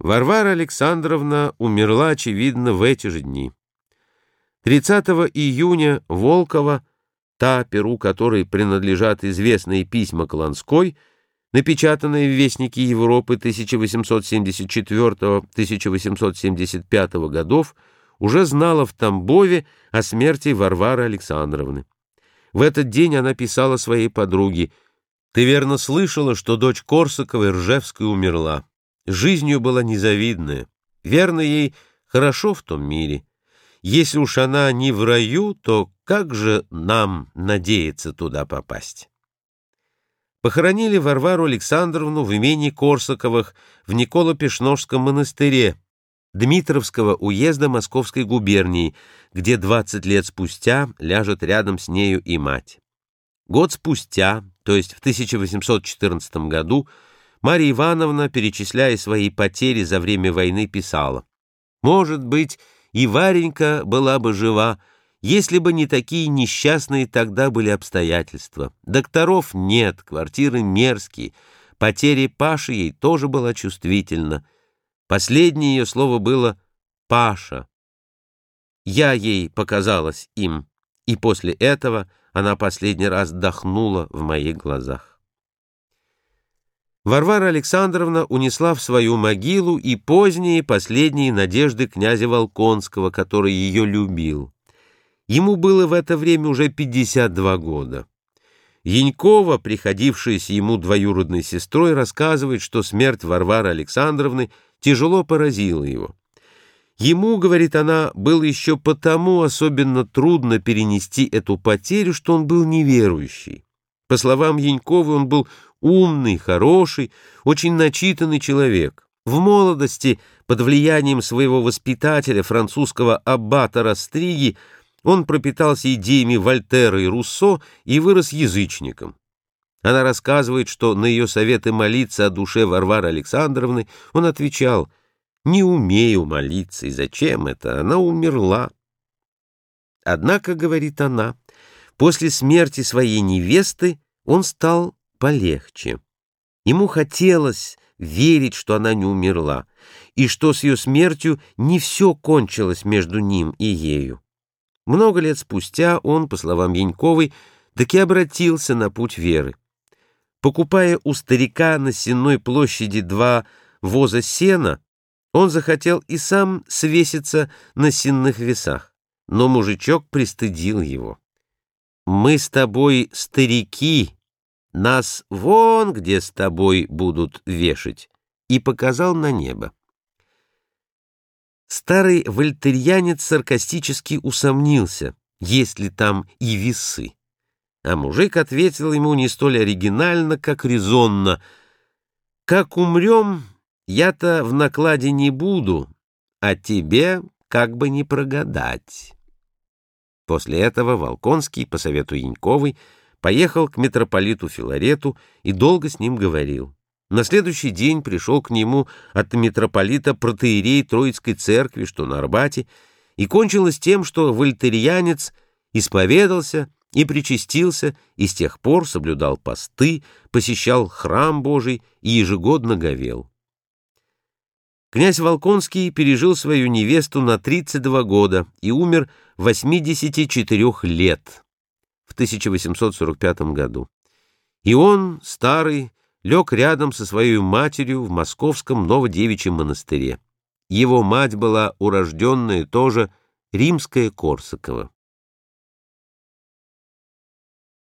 Варвара Александровна умерла, очевидно, в эти же дни. 30 июня Волкова, та, перу которой принадлежат известные письма Колонской, напечатанные в Вестнике Европы 1874-1875 годов, уже знала в Тамбове о смерти Варвары Александровны. В этот день она писала своей подруге «Ты верно слышала, что дочь Корсаковой Ржевской умерла?» Жизнью была незавидная. Верно ей хорошо в том мире. Если уж она не в раю, то как же нам надеяться туда попасть? Похоронили Варвару Александровну в имении Корсаковых в Николо-Пешножском монастыре Дмитровского уезда Московской губернии, где 20 лет спустя ляжет рядом с нею и мать. Год спустя, то есть в 1814 году, Марья Ивановна, перечисляя свои потери за время войны, писала, «Может быть, и Варенька была бы жива, если бы не такие несчастные тогда были обстоятельства. Докторов нет, квартиры мерзкие, потери Паши ей тоже была чувствительна. Последнее ее слово было «Паша». Я ей показалась им, и после этого она последний раз дохнула в моих глазах. Варвара Александровна унесла в свою могилу и поздние последние надежды князя Волконского, который ее любил. Ему было в это время уже 52 года. Янькова, приходившаяся ему двоюродной сестрой, рассказывает, что смерть Варвары Александровны тяжело поразила его. Ему, говорит она, было еще потому особенно трудно перенести эту потерю, что он был неверующий. По словам Янькова, он был умный, хороший, очень начитанный человек. В молодости, под влиянием своего воспитателя, французского аббата Растриги, он пропитался идеями Вольтера и Руссо и вырос язычником. Она рассказывает, что на ее советы молиться о душе Варвары Александровны он отвечал «Не умею молиться, и зачем это? Она умерла». Однако, говорит она, после смерти своей невесты он стал полегче. Ему хотелось верить, что она не умерла, и что с ее смертью не все кончилось между ним и ею. Много лет спустя он, по словам Яньковой, таки обратился на путь веры. Покупая у старика на Сенной площади два воза сена, он захотел и сам свеситься на сенных весах, но мужичок пристыдил его. «Мы с тобой старики», нас вон где с тобой будут вешать, и показал на небо. Старый вольтерьянец саркастически усомнился, есть ли там и весы. А мужик ответил ему не столь оригинально, как резонно. «Как умрем, я-то в накладе не буду, а тебе как бы не прогадать». После этого Волконский, по совету Яньковой, поехал к митрополиту Филарету и долго с ним говорил. На следующий день пришел к нему от митрополита протеерей Троицкой церкви, что на Арбате, и кончилось тем, что вольтерианец исповедался и причастился, и с тех пор соблюдал посты, посещал храм Божий и ежегодно говел. Князь Волконский пережил свою невесту на 32 года и умер 84 лет в 1845 году. И он, старый, лег рядом со своей матерью в московском Новодевичьем монастыре. Его мать была урожденная тоже римская Корсакова.